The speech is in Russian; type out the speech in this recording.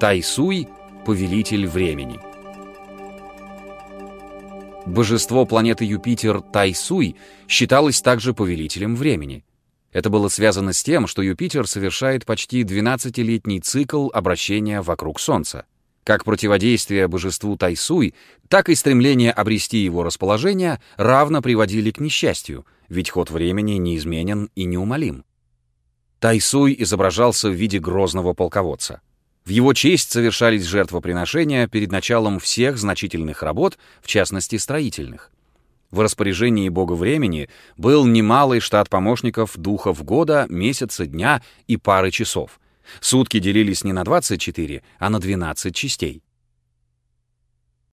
Тайсуй — повелитель времени. Божество планеты Юпитер Тайсуй считалось также повелителем времени. Это было связано с тем, что Юпитер совершает почти 12-летний цикл обращения вокруг Солнца. Как противодействие божеству Тайсуй, так и стремление обрести его расположение равно приводили к несчастью, ведь ход времени неизменен и неумолим. Тайсуй изображался в виде грозного полководца. В его честь совершались жертвоприношения перед началом всех значительных работ, в частности строительных. В распоряжении бога времени был немалый штат помощников духов года, месяца, дня и пары часов — Сутки делились не на 24, а на 12 частей.